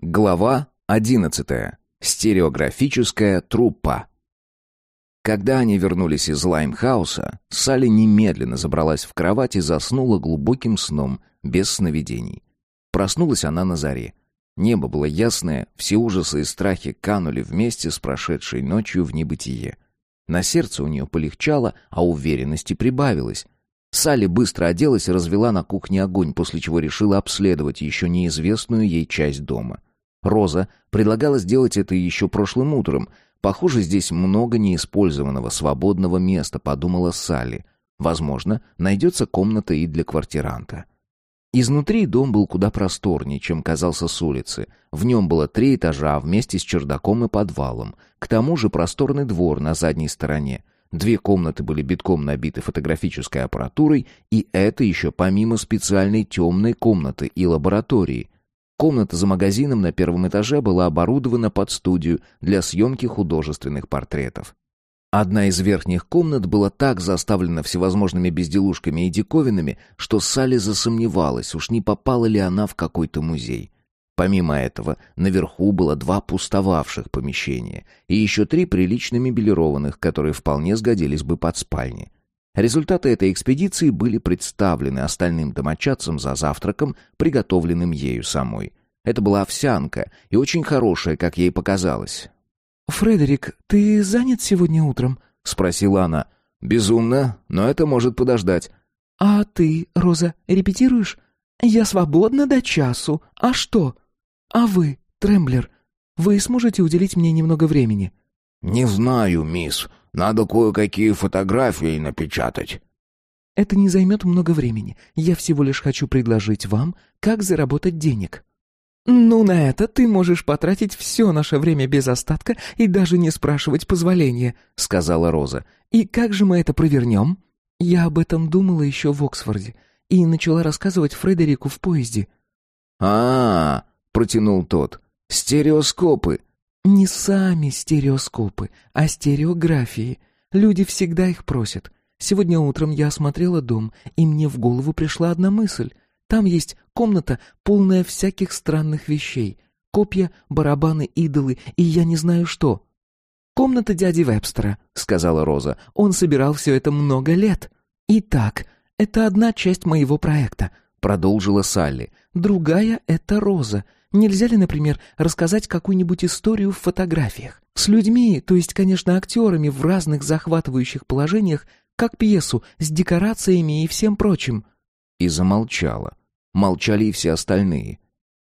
Глава 11. Стереографическая труппа. Когда они вернулись из Лаймхауса, Салли немедленно забралась в кровать и заснула глубоким сном, без сновидений. Проснулась она на заре. Небо было ясное, все ужасы и страхи канули вместе с прошедшей ночью в небытие. На сердце у нее полегчало, а уверенности прибавилось. Салли быстро оделась и развела на кухне огонь, после чего решила обследовать еще неизвестную ей часть дома — Роза предлагала сделать это еще прошлым утром. Похоже, здесь много неиспользованного свободного места, подумала Салли. Возможно, найдется комната и для квартиранта. Изнутри дом был куда просторнее, чем казался с улицы. В нем было три этажа вместе с чердаком и подвалом. К тому же просторный двор на задней стороне. Две комнаты были битком набиты фотографической аппаратурой, и это еще помимо специальной темной комнаты и лаборатории. Комната за магазином на первом этаже была оборудована под студию для съемки художественных портретов. Одна из верхних комнат была так заставлена всевозможными безделушками и диковинами, что Салли засомневалась, уж не попала ли она в какой-то музей. Помимо этого, наверху было два пустовавших помещения и еще три прилично мебелированных, которые вполне сгодились бы под спальни. Результаты этой экспедиции были представлены остальным домочадцам за завтраком, приготовленным ею самой. Это была овсянка, и очень хорошая, как ей показалось. «Фредерик, ты занят сегодня утром?» — спросила она. «Безумно, но это может подождать». «А ты, Роза, репетируешь?» «Я свободна до часу. А что?» «А вы, Тремблер, вы сможете уделить мне немного времени?» «Не знаю, мисс. Надо кое-какие фотографии напечатать». «Это не займет много времени. Я всего лишь хочу предложить вам, как заработать денег». «Ну, на это ты можешь потратить все наше время без остатка и даже не спрашивать позволения», — сказала Роза. «И как же мы это провернем?» Я об этом думала еще в Оксфорде и начала рассказывать Фредерику в поезде. а, -а, -а протянул тот. «Стереоскопы. Не сами стереоскопы, а стереографии. Люди всегда их просят. Сегодня утром я осмотрела дом, и мне в голову пришла одна мысль. Там есть комната, полная всяких странных вещей. Копья, барабаны, идолы и я не знаю что. «Комната дяди Вебстера», — сказала Роза. «Он собирал все это много лет. Итак, это одна часть моего проекта», — продолжила Салли. «Другая — это Роза. Нельзя ли, например, рассказать какую-нибудь историю в фотографиях? С людьми, то есть, конечно, актерами в разных захватывающих положениях, как пьесу, с декорациями и всем прочим». И замолчала. Молчали и все остальные.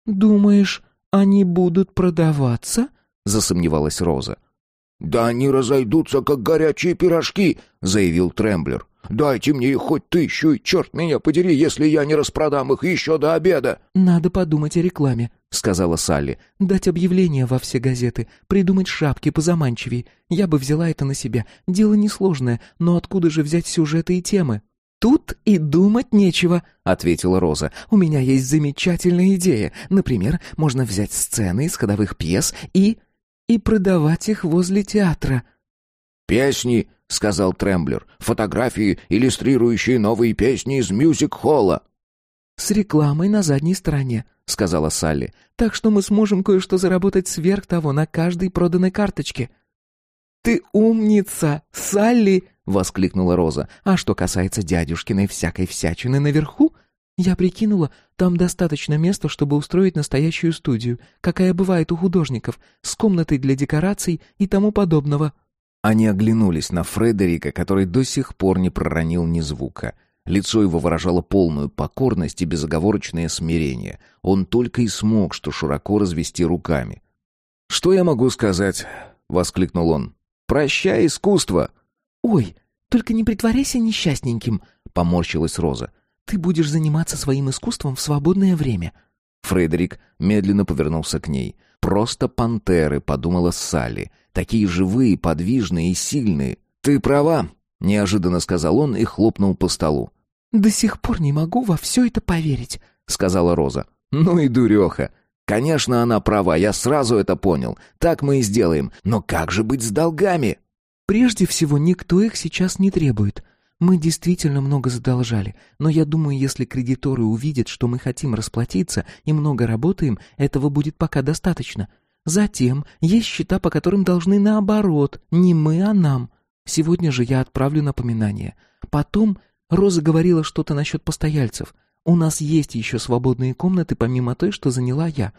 «Думаешь, они будут продаваться?» — засомневалась Роза. «Да они разойдутся, как горячие пирожки», — заявил Тремблер. Дайте мне их хоть тысячу, и черт меня подери, если я не распродам их еще до обеда!» «Надо подумать о рекламе», — сказала Салли. «Дать объявление во все газеты, придумать шапки позаманчивей. Я бы взяла это на себя. Дело несложное, но откуда же взять сюжеты и темы?» «Тут и думать нечего», — ответила Роза. «У меня есть замечательная идея. Например, можно взять сцены из ходовых пьес и... и продавать их возле театра». «Песни», — сказал Тремблер. «Фотографии, иллюстрирующие новые песни из мюзик-холла». «С рекламой на задней стороне», — сказала Салли. «Так что мы сможем кое-что заработать сверх того на каждой проданной карточке». «Ты умница, Салли!» — воскликнула Роза. «А что касается дядюшкиной всякой всячины наверху, я прикинула, там достаточно места, чтобы устроить настоящую студию, какая бывает у художников, с комнатой для декораций и тому подобного». Они оглянулись на Фредерика, который до сих пор не проронил ни звука. Лицо его выражало полную покорность и безоговорочное смирение. Он только и смог, что широко развести руками. «Что я могу сказать?» — воскликнул он. «Прощай, искусство!» «Ой, только не притворяйся несчастненьким!» — поморщилась Роза. «Ты будешь заниматься своим искусством в свободное время». Фредерик медленно повернулся к ней. «Просто пантеры», — подумала Салли. «Такие живые, подвижные и сильные». «Ты права», — неожиданно сказал он и хлопнул по столу. «До сих пор не могу во все это поверить», — сказала Роза. «Ну и дуреха. Конечно, она права, я сразу это понял. Так мы и сделаем. Но как же быть с долгами?» «Прежде всего, никто их сейчас не требует. Мы действительно много задолжали, но я думаю, если кредиторы увидят, что мы хотим расплатиться и много работаем, этого будет пока достаточно. Затем есть счета, по которым должны наоборот, не мы, а нам. Сегодня же я отправлю напоминание. Потом Роза говорила что-то насчет постояльцев. У нас есть еще свободные комнаты, помимо той, что заняла я.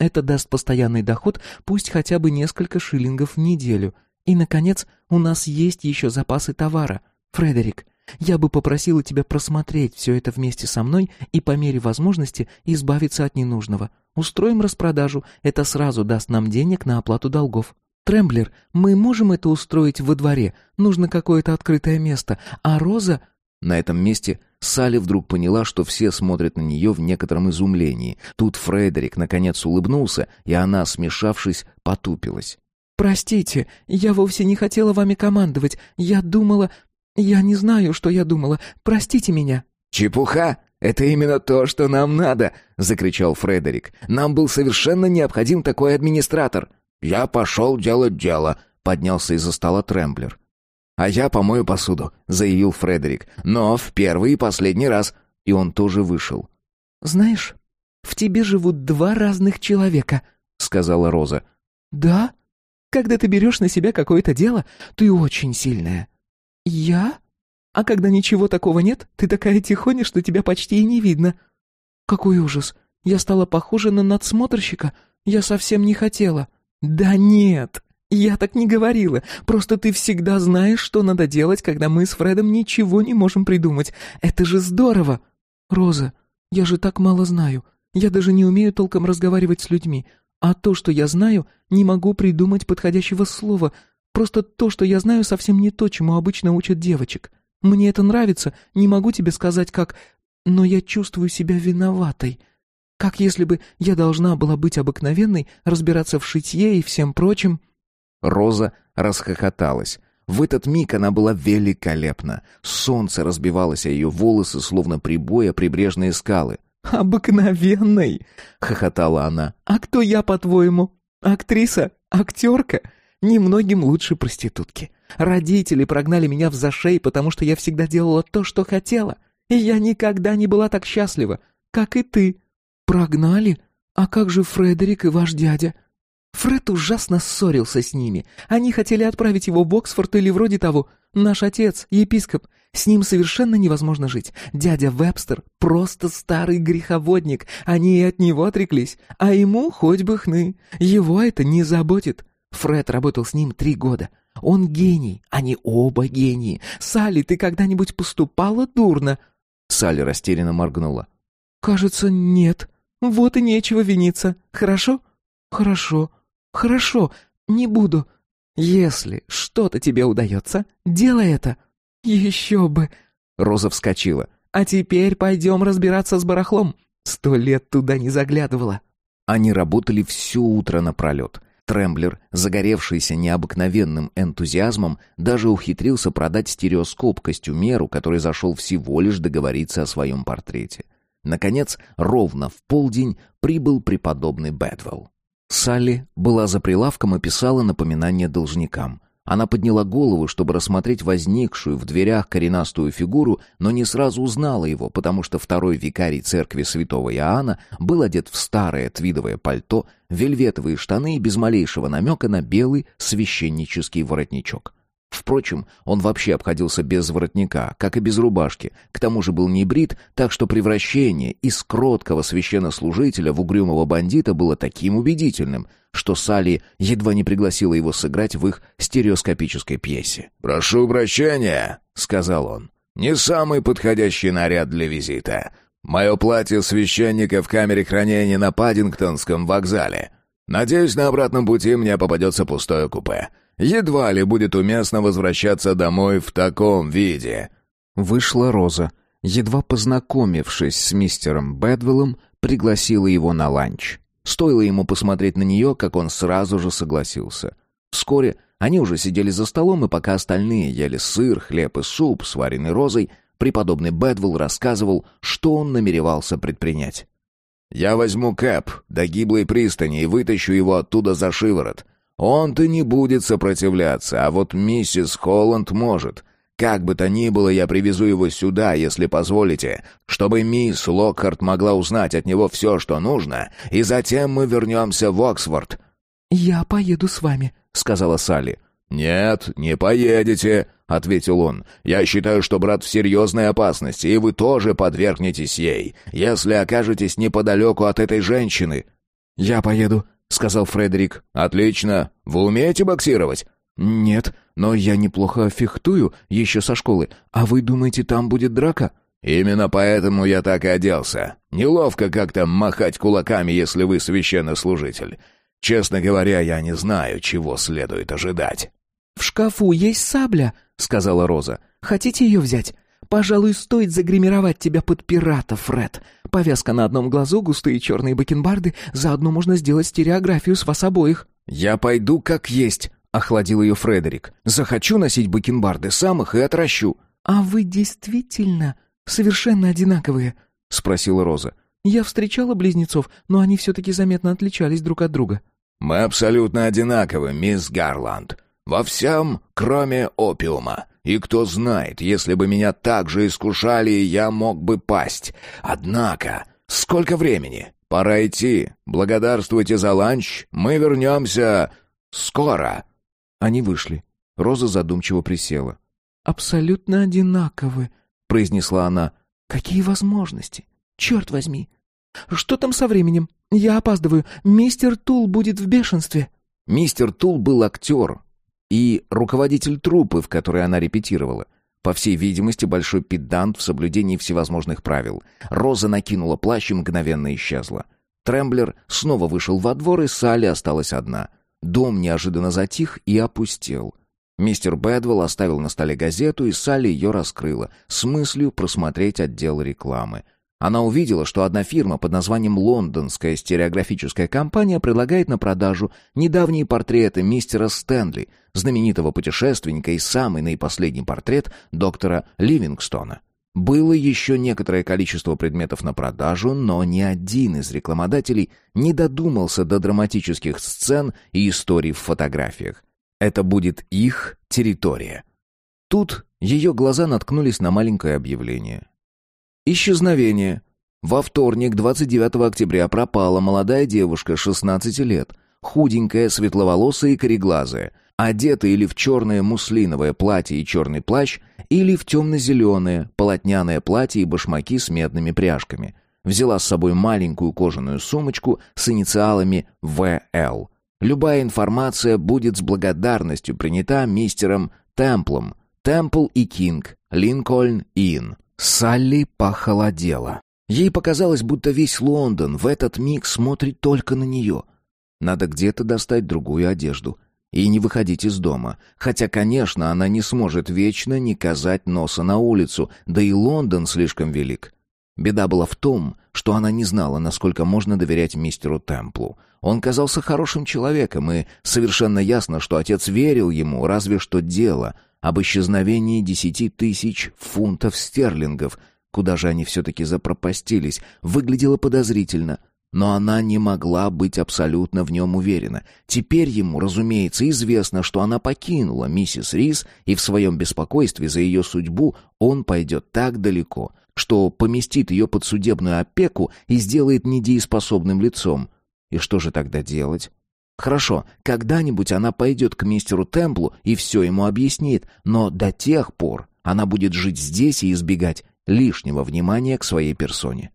Это даст постоянный доход, пусть хотя бы несколько шиллингов в неделю. И, наконец, у нас есть еще запасы товара. Фредерик, я бы попросила тебя просмотреть все это вместе со мной и по мере возможности избавиться от ненужного. Устроим распродажу, это сразу даст нам денег на оплату долгов. Тремблер, мы можем это устроить во дворе, нужно какое-то открытое место, а Роза...» На этом месте Салли вдруг поняла, что все смотрят на нее в некотором изумлении. Тут Фредерик наконец улыбнулся, и она, смешавшись, потупилась. «Простите, я вовсе не хотела вами командовать. Я думала... Я не знаю, что я думала. Простите меня». «Чепуха! Это именно то, что нам надо!» — закричал Фредерик. «Нам был совершенно необходим такой администратор!» «Я пошел делать дело», — поднялся из-за стола Трэмблер. «А я помою посуду», — заявил Фредерик. «Но в первый и последний раз». И он тоже вышел. «Знаешь, в тебе живут два разных человека», — сказала Роза. «Да? Когда ты берешь на себя какое-то дело, ты очень сильная». «Я? А когда ничего такого нет, ты такая тихоня, что тебя почти и не видно». «Какой ужас! Я стала похожа на надсмотрщика. Я совсем не хотела». «Да нет, я так не говорила. Просто ты всегда знаешь, что надо делать, когда мы с Фредом ничего не можем придумать. Это же здорово!» «Роза, я же так мало знаю. Я даже не умею толком разговаривать с людьми. А то, что я знаю, не могу придумать подходящего слова. Просто то, что я знаю, совсем не то, чему обычно учат девочек. Мне это нравится, не могу тебе сказать как, но я чувствую себя виноватой. Как если бы я должна была быть обыкновенной, разбираться в шитье и всем прочем». Роза расхохоталась. В этот миг она была великолепна. Солнце разбивалось о ее волосы, словно прибой о прибрежные скалы. «Обыкновенной!» — хохотала она. «А кто я, по-твоему? Актриса? Актерка? Немногим лучше проститутки. Родители прогнали меня в зашей, потому что я всегда делала то, что хотела. И я никогда не была так счастлива, как и ты. «Прогнали? А как же Фредерик и ваш дядя?» Фред ужасно ссорился с ними. Они хотели отправить его в Оксфорд или вроде того. Наш отец, епископ, с ним совершенно невозможно жить. Дядя Вебстер просто старый греховодник. Они и от него отреклись. А ему хоть бы хны. Его это не заботит. Фред работал с ним три года. Он гений. Они оба гении. Салли, ты когда-нибудь поступала дурно?» Салли растерянно моргнула. «Кажется, нет», «Вот и нечего виниться. Хорошо?» «Хорошо. Хорошо. Не буду. Если что-то тебе удается, делай это». «Еще бы!» Роза вскочила. «А теперь пойдем разбираться с барахлом. Сто лет туда не заглядывала». Они работали все утро напролет. Тремблер, загоревшийся необыкновенным энтузиазмом, даже ухитрился продать стереоскоп костюмеру, который зашел всего лишь договориться о своем портрете. Наконец, ровно в полдень прибыл преподобный Бэдвелл. Салли была за прилавком и писала напоминание должникам. Она подняла голову, чтобы рассмотреть возникшую в дверях коренастую фигуру, но не сразу узнала его, потому что второй викарий церкви святого Иоанна был одет в старое твидовое пальто, вельветовые штаны и без малейшего намека на белый священнический воротничок. Впрочем, он вообще обходился без воротника, как и без рубашки. К тому же был не брит, так что превращение из кроткого священнослужителя в угрюмого бандита было таким убедительным, что Салли едва не пригласила его сыграть в их стереоскопической пьесе. «Прошу прощения», — сказал он. «Не самый подходящий наряд для визита. Мое платье священника в камере хранения на Паддингтонском вокзале. Надеюсь, на обратном пути мне попадется пустое купе». Едва ли будет уместно возвращаться домой в таком виде». Вышла Роза. Едва познакомившись с мистером Бэдвиллом, пригласила его на ланч. Стоило ему посмотреть на нее, как он сразу же согласился. Вскоре они уже сидели за столом, и пока остальные ели сыр, хлеб и суп, сваренный розой, преподобный Бэдвилл рассказывал, что он намеревался предпринять. «Я возьму Кэп до гиблой пристани и вытащу его оттуда за шиворот. Он-то не будет сопротивляться, а вот миссис Холланд может. Как бы то ни было, я привезу его сюда, если позволите, чтобы мисс Локхарт могла узнать от него все, что нужно, и затем мы вернемся в Оксфорд». «Я поеду с вами», — сказала Салли. «Нет, не поедете», — ответил он. «Я считаю, что брат в серьезной опасности, и вы тоже подвергнетесь ей, если окажетесь неподалеку от этой женщины». «Я поеду», — сказал Фредерик. «Отлично. Вы умеете боксировать?» «Нет, но я неплохо фехтую еще со школы. А вы думаете, там будет драка?» «Именно поэтому я так и оделся. Неловко как-то махать кулаками, если вы священнослужитель. Честно говоря, я не знаю, чего следует ожидать». «В шкафу есть сабля», — сказала Роза. «Хотите ее взять? Пожалуй, стоит загримировать тебя под пирата, Фред. Повязка на одном глазу, густые черные бакенбарды. Заодно можно сделать стереографию с вас обоих». «Я пойду как есть», — охладил ее Фредерик. «Захочу носить бакенбарды, сам их и отращу». «А вы действительно совершенно одинаковые?» — спросила Роза. «Я встречала близнецов, но они все-таки заметно отличались друг от друга». «Мы абсолютно одинаковы, мисс Гарланд. Во всем, кроме опиума. И кто знает, если бы меня так же искушали, я мог бы пасть. Однако, сколько времени? Пора идти. Благодарствуйте за ланч. Мы вернемся... скоро». Они вышли. Роза задумчиво присела. «Абсолютно одинаковы», — произнесла она. «Какие возможности? Черт возьми! Что там со временем? Я опаздываю. Мистер Тул будет в бешенстве». Мистер Тул был актер, и руководитель труппы, в которой она репетировала. По всей видимости, большой педант в соблюдении всевозможных правил. Роза накинула плащ и мгновенно исчезла. Тремблер снова вышел во двор, и Салли осталась одна. Дом неожиданно затих и опустел. Мистер Бэдвелл оставил на столе газету, и Салли ее раскрыла, с мыслью просмотреть отдел рекламы. Она увидела, что одна фирма под названием «Лондонская стереографическая компания» предлагает на продажу недавние портреты мистера Стэнли, знаменитого путешественника и самый наипоследний портрет доктора Ливингстона. Было еще некоторое количество предметов на продажу, но ни один из рекламодателей не додумался до драматических сцен и историй в фотографиях. Это будет их территория. Тут ее глаза наткнулись на маленькое объявление. Исчезновение. Во вторник, 29 октября, пропала молодая девушка 16 лет, худенькая, светловолосая и кореглазая, одета или в черное муслиновое платье и черный плащ, или в темно-зеленое, полотняное платье и башмаки с медными пряжками. Взяла с собой маленькую кожаную сумочку с инициалами «ВЛ». Любая информация будет с благодарностью принята мистером Темплом, Темпл и Кинг, Линкольн Ин. Салли похолодела. Ей показалось, будто весь Лондон в этот миг смотрит только на нее. Надо где-то достать другую одежду и не выходить из дома. Хотя, конечно, она не сможет вечно не казать носа на улицу, да и Лондон слишком велик. Беда была в том, что она не знала, насколько можно доверять мистеру Темплу. Он казался хорошим человеком, и совершенно ясно, что отец верил ему, разве что дело об исчезновении десяти тысяч фунтов стерлингов, куда же они все-таки запропастились, выглядело подозрительно. Но она не могла быть абсолютно в нем уверена. Теперь ему, разумеется, известно, что она покинула миссис Рис, и в своем беспокойстве за ее судьбу он пойдет так далеко, что поместит ее под судебную опеку и сделает недееспособным лицом. И что же тогда делать? Хорошо, когда-нибудь она пойдет к мистеру Темплу и все ему объяснит, но до тех пор она будет жить здесь и избегать лишнего внимания к своей персоне.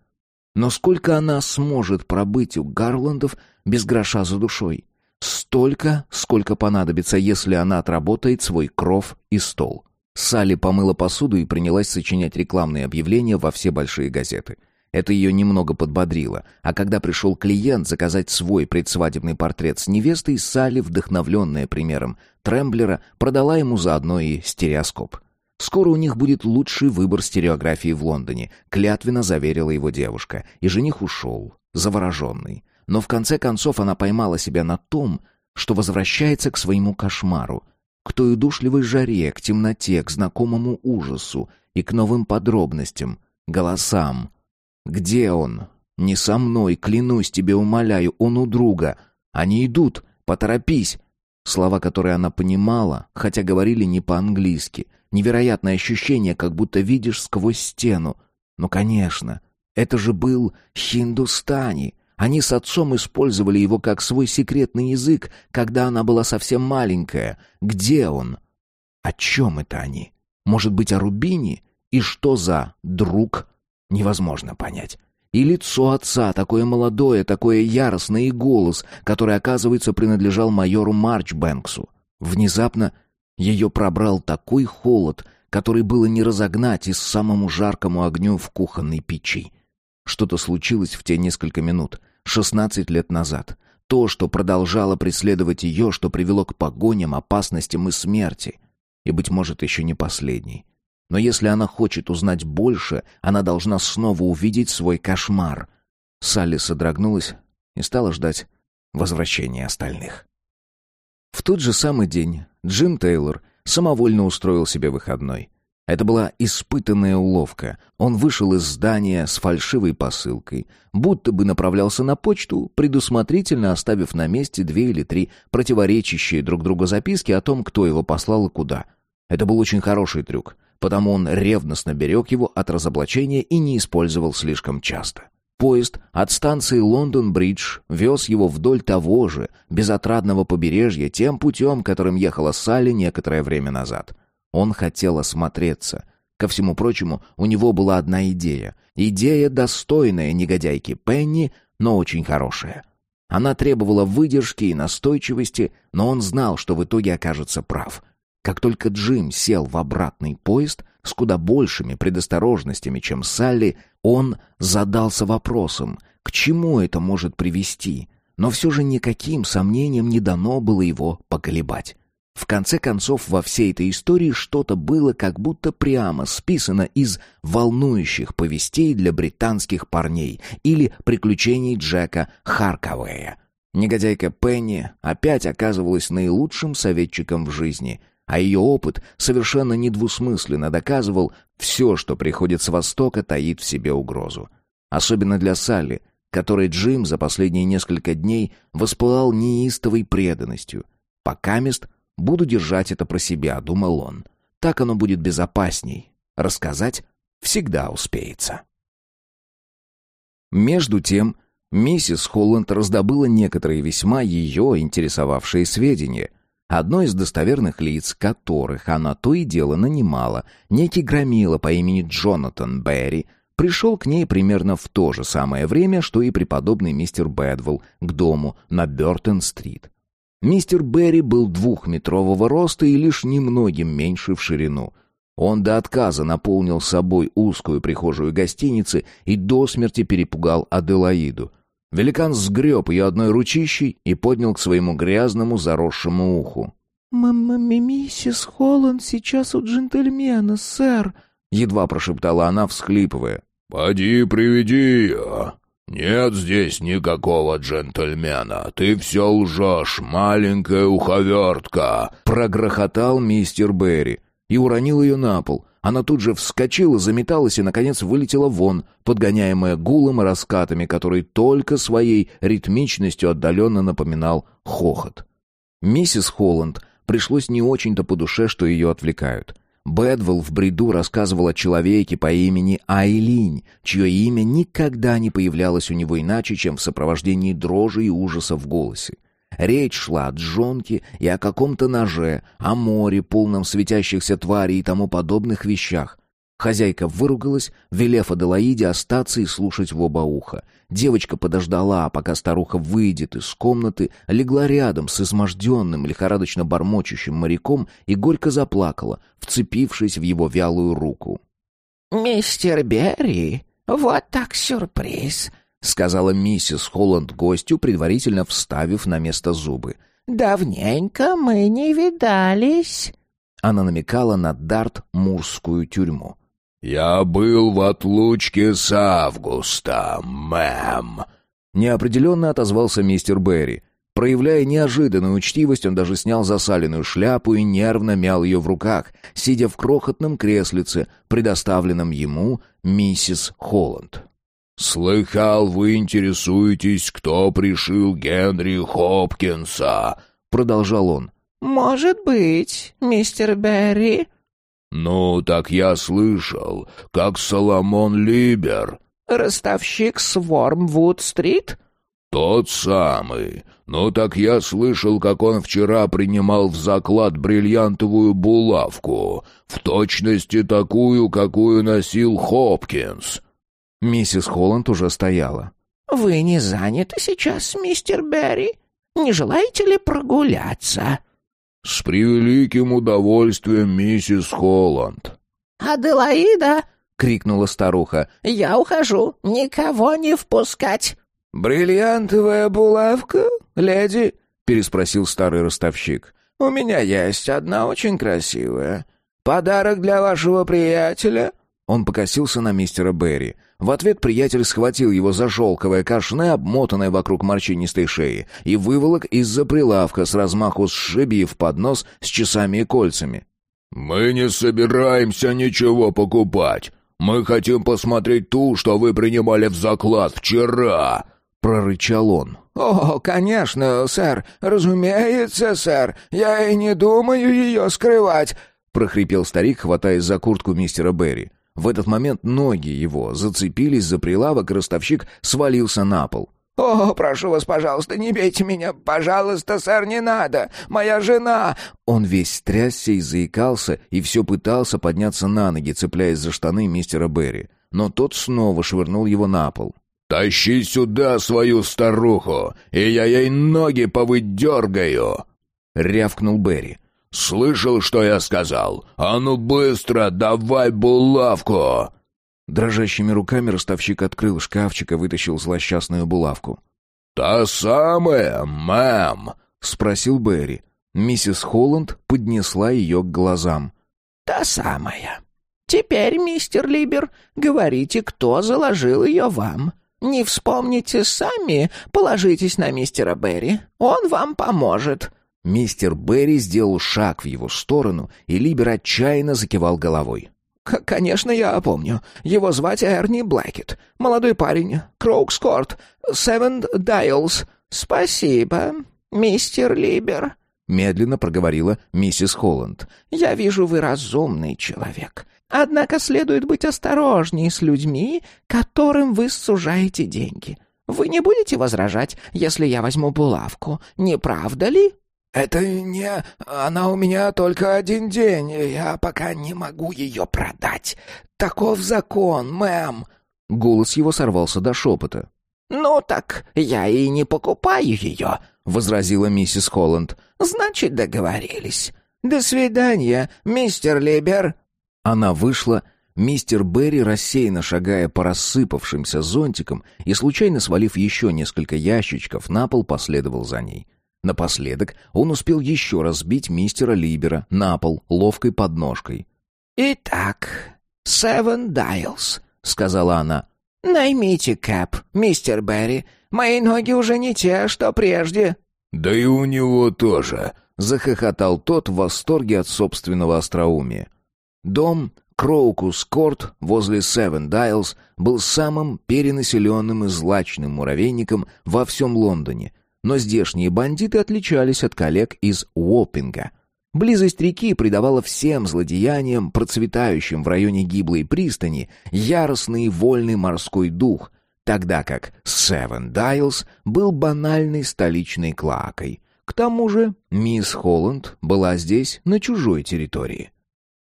Но сколько она сможет пробыть у Гарландов без гроша за душой? Столько, сколько понадобится, если она отработает свой кров и стол. Салли помыла посуду и принялась сочинять рекламные объявления во все большие газеты — это ее немного подбодрило, а когда пришел клиент заказать свой предсвадебный портрет с невестой, Салли, вдохновленная примером Тремблера, продала ему заодно и стереоскоп. Скоро у них будет лучший выбор стереографии в Лондоне, клятвенно заверила его девушка, и жених ушел, завороженный. Но в конце концов она поймала себя на том, что возвращается к своему кошмару, к той удушливой жаре, к темноте, к знакомому ужасу и к новым подробностям, голосам, где он? Не со мной, клянусь тебе, умоляю, он у друга. Они идут, поторопись. Слова, которые она понимала, хотя говорили не по-английски. Невероятное ощущение, как будто видишь сквозь стену. Ну, конечно, это же был хиндустани. Они с отцом использовали его как свой секретный язык, когда она была совсем маленькая. Где он? О чем это они? Может быть, о Рубине? И что за друг? Невозможно понять. И лицо отца, такое молодое, такое яростное, и голос, который, оказывается, принадлежал майору Марчбэнксу. Внезапно ее пробрал такой холод, который было не разогнать и с самому жаркому огню в кухонной печи. Что-то случилось в те несколько минут, шестнадцать лет назад. То, что продолжало преследовать ее, что привело к погоням, опасностям и смерти. И, быть может, еще не последний. Но если она хочет узнать больше, она должна снова увидеть свой кошмар. Салли содрогнулась и стала ждать возвращения остальных. В тот же самый день Джим Тейлор самовольно устроил себе выходной. Это была испытанная уловка. Он вышел из здания с фальшивой посылкой, будто бы направлялся на почту, предусмотрительно оставив на месте две или три противоречащие друг другу записки о том, кто его послал и куда. Это был очень хороший трюк потому он ревностно берег его от разоблачения и не использовал слишком часто. Поезд от станции Лондон-Бридж вез его вдоль того же, безотрадного побережья, тем путем, которым ехала Салли некоторое время назад. Он хотел осмотреться. Ко всему прочему, у него была одна идея. Идея, достойная негодяйки Пенни, но очень хорошая. Она требовала выдержки и настойчивости, но он знал, что в итоге окажется прав. Как только Джим сел в обратный поезд с куда большими предосторожностями, чем Салли, он задался вопросом, к чему это может привести, но все же никаким сомнением не дано было его поколебать. В конце концов, во всей этой истории что-то было как будто прямо списано из волнующих повестей для британских парней или приключений Джека Харкавея. Негодяйка Пенни опять оказывалась наилучшим советчиком в жизни, а ее опыт совершенно недвусмысленно доказывал, все, что приходит с Востока, таит в себе угрозу. Особенно для Салли, которой Джим за последние несколько дней воспылал неистовой преданностью. «Пока мест буду держать это про себя», — думал он. «Так оно будет безопасней. Рассказать всегда успеется». Между тем, миссис Холланд раздобыла некоторые весьма ее интересовавшие сведения — Одно из достоверных лиц, которых она то и дело нанимала, некий громила по имени Джонатан Берри, пришел к ней примерно в то же самое время, что и преподобный мистер Бэдвелл к дому на Бёртон-стрит. Мистер Берри был двухметрового роста и лишь немногим меньше в ширину. Он до отказа наполнил собой узкую прихожую гостиницы и до смерти перепугал Аделаиду — Великан сгреб ее одной ручищей и поднял к своему грязному заросшему уху. «Мама, миссис Холланд сейчас у джентльмена, сэр», — едва прошептала она, всхлипывая. «Поди приведи ее. Нет здесь никакого джентльмена. Ты все лжешь, маленькая уховертка», — прогрохотал мистер Берри и уронил ее на пол, она тут же вскочила, заметалась и, наконец, вылетела вон, подгоняемая гулом и раскатами, который только своей ритмичностью отдаленно напоминал хохот. Миссис Холланд пришлось не очень-то по душе, что ее отвлекают. Бэдвелл в бреду рассказывал о человеке по имени Айлинь, чье имя никогда не появлялось у него иначе, чем в сопровождении дрожи и ужаса в голосе. Речь шла о джонке и о каком-то ноже, о море, полном светящихся тварей и тому подобных вещах. Хозяйка выругалась, велев Аделаиде остаться и слушать в оба уха. Девочка подождала, пока старуха выйдет из комнаты, легла рядом с изможденным, лихорадочно бормочущим моряком и горько заплакала, вцепившись в его вялую руку. «Мистер Берри, вот так сюрприз!» — сказала миссис Холланд гостю, предварительно вставив на место зубы. «Давненько мы не видались». Она намекала на Дарт-Мурскую тюрьму. «Я был в отлучке с августа, мэм», — неопределенно отозвался мистер Берри. Проявляя неожиданную учтивость, он даже снял засаленную шляпу и нервно мял ее в руках, сидя в крохотном креслице, предоставленном ему миссис Холланд. «Слыхал, вы интересуетесь, кто пришил Генри Хопкинса?» — продолжал он. «Может быть, мистер Берри». «Ну, так я слышал, как Соломон Либер». «Ростовщик с Вормвуд-стрит?» «Тот самый. Ну, так я слышал, как он вчера принимал в заклад бриллиантовую булавку, в точности такую, какую носил Хопкинс». Миссис Холланд уже стояла. «Вы не заняты сейчас, мистер Берри? Не желаете ли прогуляться?» «С превеликим удовольствием, миссис Холланд». «Аделаида!» — крикнула старуха. «Я ухожу. Никого не впускать!» «Бриллиантовая булавка, леди?» — переспросил старый ростовщик. «У меня есть одна очень красивая. Подарок для вашего приятеля?» Он покосился на мистера Берри. В ответ приятель схватил его за шелковое кашне, обмотанное вокруг морщинистой шеи, и выволок из-за прилавка с размаху сшибив поднос с часами и кольцами. «Мы не собираемся ничего покупать. Мы хотим посмотреть ту, что вы принимали в заклад вчера», — прорычал он. «О, конечно, сэр. Разумеется, сэр. Я и не думаю ее скрывать», — прохрипел старик, хватаясь за куртку мистера Берри. В этот момент ноги его зацепились за прилавок, и ростовщик свалился на пол. «О, прошу вас, пожалуйста, не бейте меня! Пожалуйста, сэр, не надо! Моя жена!» Он весь трясся и заикался, и все пытался подняться на ноги, цепляясь за штаны мистера Берри. Но тот снова швырнул его на пол. «Тащи сюда свою старуху, и я ей ноги повыдергаю!» — рявкнул Берри. «Слышал, что я сказал? А ну быстро, давай булавку!» Дрожащими руками ростовщик открыл шкафчик и вытащил злосчастную булавку. «Та самая, мэм?» — спросил Берри. Миссис Холланд поднесла ее к глазам. «Та самая. Теперь, мистер Либер, говорите, кто заложил ее вам. Не вспомните сами, положитесь на мистера Берри. Он вам поможет». Мистер Берри сделал шаг в его сторону, и Либер отчаянно закивал головой. «Конечно, я помню. Его звать Эрни Блэкет. Молодой парень. Кроукскорт. Севен Дайлс. Спасибо, мистер Либер», — медленно проговорила миссис Холланд. «Я вижу, вы разумный человек. Однако следует быть осторожней с людьми, которым вы сужаете деньги. Вы не будете возражать, если я возьму булавку, не правда ли?» «Это не... Она у меня только один день, я пока не могу ее продать. Таков закон, мэм». Голос его сорвался до шепота. «Ну так я и не покупаю ее», — возразила миссис Холланд. «Значит, договорились. До свидания, мистер Либер». Она вышла, мистер Берри, рассеянно шагая по рассыпавшимся зонтикам и случайно свалив еще несколько ящичков на пол, последовал за ней. Напоследок он успел еще раз сбить мистера Либера на пол ловкой подножкой. «Итак, Севен Дайлс», — сказала она. «Наймите Кэп, мистер Берри. Мои ноги уже не те, что прежде». «Да и у него тоже», — захохотал тот в восторге от собственного остроумия. Дом Кроукус-Корт возле Севен Дайлс был самым перенаселенным и злачным муравейником во всем Лондоне, но здешние бандиты отличались от коллег из Уоппинга. Близость реки придавала всем злодеяниям, процветающим в районе гиблой пристани, яростный и вольный морской дух, тогда как Севен Дайлс был банальной столичной клакой. К тому же мисс Холланд была здесь на чужой территории.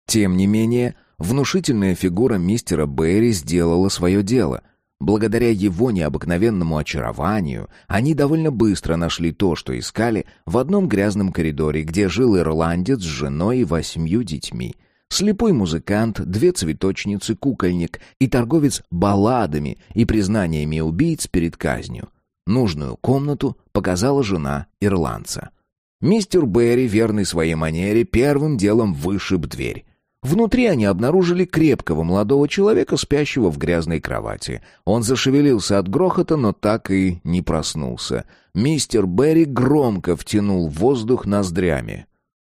Тем не менее, внушительная фигура мистера Берри сделала свое дело — Благодаря его необыкновенному очарованию они довольно быстро нашли то, что искали, в одном грязном коридоре, где жил ирландец с женой и восьмью детьми. Слепой музыкант, две цветочницы, кукольник и торговец балладами и признаниями убийц перед казнью. Нужную комнату показала жена ирландца. Мистер Берри, верный своей манере, первым делом вышиб дверь. Внутри они обнаружили крепкого молодого человека, спящего в грязной кровати. Он зашевелился от грохота, но так и не проснулся. Мистер Берри громко втянул воздух ноздрями.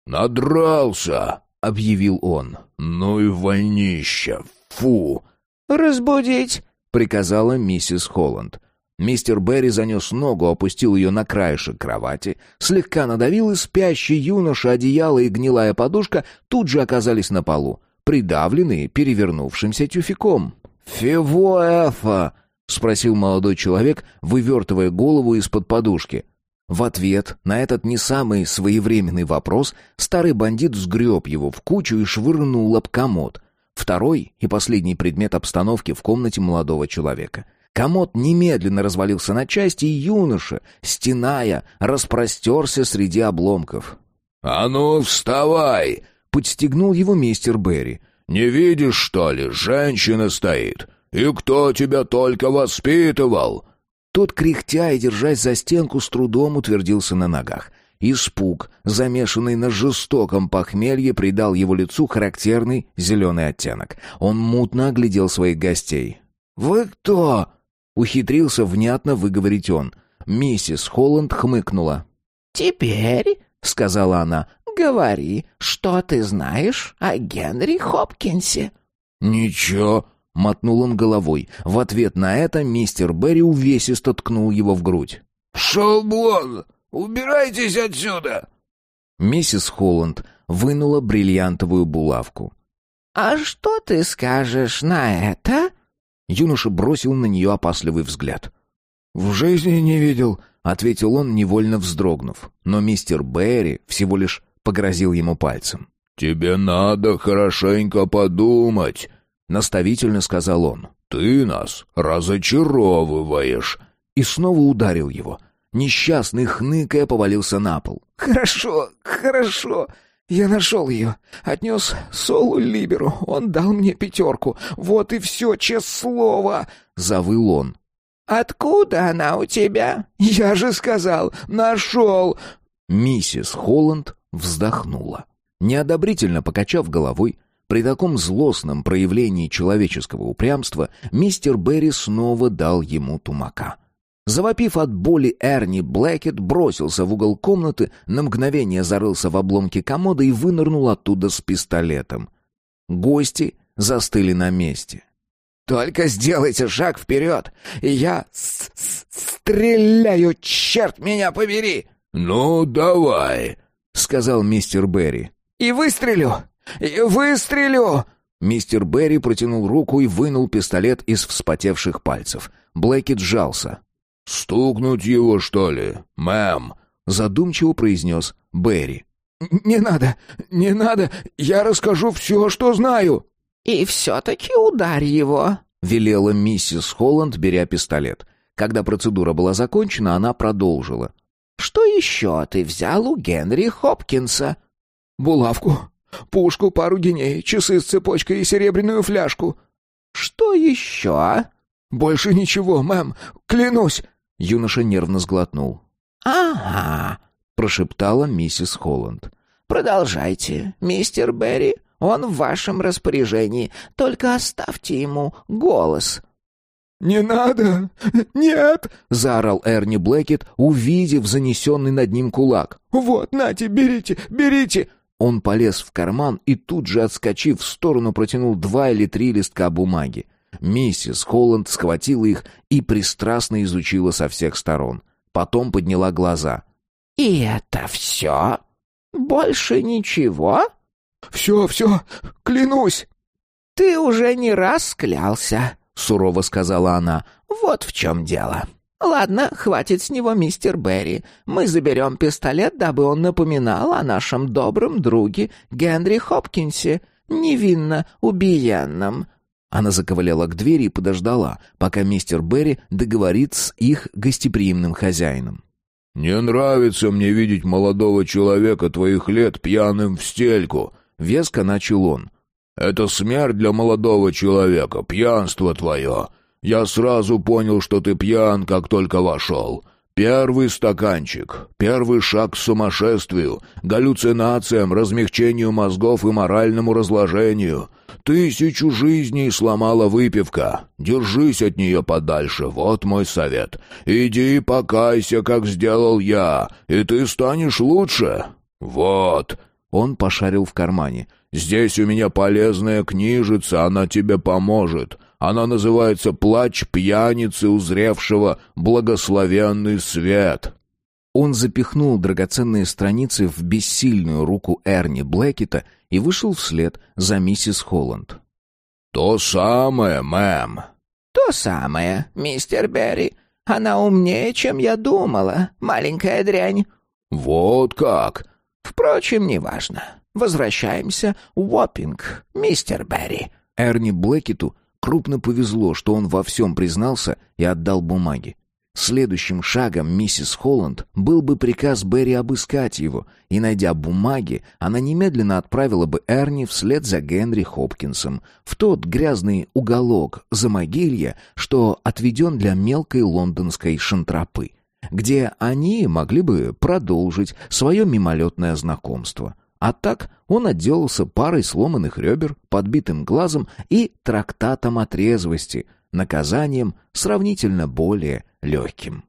«Надрался!» — объявил он. «Ну и вонища! Фу!» «Разбудить!» — приказала миссис Холланд. Мистер Берри занес ногу, опустил ее на краешек кровати, слегка надавил, и спящий юноша, одеяло и гнилая подушка тут же оказались на полу. придавленные перевернувшимся тюфяком. «Февоэфа!» — спросил молодой человек, вывертывая голову из-под подушки. В ответ на этот не самый своевременный вопрос старый бандит сгреб его в кучу и швырнул об комод. Второй и последний предмет обстановки в комнате молодого человека. Комод немедленно развалился на части, и юноша, стеная, распростерся среди обломков. «А ну, вставай!» — подстегнул его мистер Берри. «Не видишь, что ли, женщина стоит? И кто тебя только воспитывал?» Тот, кряхтя и держась за стенку, с трудом утвердился на ногах. Испуг, замешанный на жестоком похмелье, придал его лицу характерный зеленый оттенок. Он мутно оглядел своих гостей. «Вы кто?» — ухитрился внятно выговорить он. Миссис Холланд хмыкнула. «Теперь», — сказала она, — «говори, что ты знаешь о Генри Хопкинсе?» «Ничего», — мотнул он головой. В ответ на это мистер Берри увесисто ткнул его в грудь. «Шалбон! Убирайтесь отсюда!» Миссис Холланд вынула бриллиантовую булавку. «А что ты скажешь на это?» Юноша бросил на нее опасливый взгляд. «В жизни не видел», — ответил он, невольно вздрогнув. Но мистер Берри всего лишь погрозил ему пальцем. «Тебе надо хорошенько подумать», наставительно сказал он. «Ты нас разочаровываешь!» И снова ударил его. Несчастный хныкая повалился на пол. «Хорошо, хорошо. Я нашел ее. Отнес Солу Либеру. Он дал мне пятерку. Вот и все, честное слово!» — завыл он. «Откуда она у тебя?» «Я же сказал, нашел!» Миссис Холланд вздохнула. Неодобрительно покачав головой, при таком злостном проявлении человеческого упрямства мистер Берри снова дал ему тумака. Завопив от боли, Эрни Блэкет бросился в угол комнаты, на мгновение зарылся в обломке комода и вынырнул оттуда с пистолетом. Гости застыли на месте. «Только сделайте шаг вперед, и я с -с стреляю, черт меня побери!» «Ну, давай», — сказал мистер Берри. «И выстрелю! И выстрелю!» Мистер Берри протянул руку и вынул пистолет из вспотевших пальцев. Блэкет сжался. «Стукнуть его, что ли, мэм?» Задумчиво произнес Берри. «Не надо, не надо, я расскажу все, что знаю». «И все-таки ударь его», — велела миссис Холланд, беря пистолет. Когда процедура была закончена, она продолжила. «Что еще ты взял у Генри Хопкинса?» «Булавку, Пушку, пару геней, часы с цепочкой и серебряную фляжку». «Что еще?» «Больше ничего, мэм, клянусь!» Юноша нервно сглотнул. «Ага», — прошептала миссис Холланд. «Продолжайте, мистер Берри, он в вашем распоряжении, только оставьте ему голос». «Не надо! Нет!» — заорал Эрни Блэкет, увидев занесенный над ним кулак. «Вот, нате, берите, берите!» Он полез в карман и тут же, отскочив в сторону, протянул два или три листка бумаги. Миссис Холланд схватила их и пристрастно изучила со всех сторон. Потом подняла глаза. «И это все? Больше ничего?» «Все, все, клянусь!» «Ты уже не раз клялся», — сурово сказала она. «Вот в чем дело. «Ладно, хватит с него, мистер Берри. Мы заберем пистолет, дабы он напоминал о нашем добром друге Генри Хопкинсе, невинно убиенном». Она заковыляла к двери и подождала, пока мистер Берри договорит с их гостеприимным хозяином. «Не нравится мне видеть молодого человека твоих лет пьяным в стельку», — веско начал он. «Это смерть для молодого человека, пьянство твое. Я сразу понял, что ты пьян, как только вошел. Первый стаканчик, первый шаг к сумасшествию, галлюцинациям, размягчению мозгов и моральному разложению. Тысячу жизней сломала выпивка. Держись от нее подальше, вот мой совет. Иди покайся, как сделал я, и ты станешь лучше. Вот. Он пошарил в кармане. Здесь у меня полезная книжица, она тебе поможет. Она называется «Плач пьяницы, узревшего благословенный свет». Он запихнул драгоценные страницы в бессильную руку Эрни Блэкета и вышел вслед за миссис Холланд. «То самое, мэм». «То самое, мистер Берри. Она умнее, чем я думала, маленькая дрянь». «Вот как?» «Впрочем, неважно. Возвращаемся в Уоппинг, мистер Берри». Эрни Блэкету крупно повезло, что он во всем признался и отдал бумаги. Следующим шагом миссис Холланд был бы приказ Берри обыскать его, и, найдя бумаги, она немедленно отправила бы Эрни вслед за Генри Хопкинсом в тот грязный уголок за могилья, что отведен для мелкой лондонской шантропы, где они могли бы продолжить свое мимолетное знакомство. А так он отделался парой сломанных ребер, подбитым глазом и трактатом о трезвости, наказанием сравнительно более легким.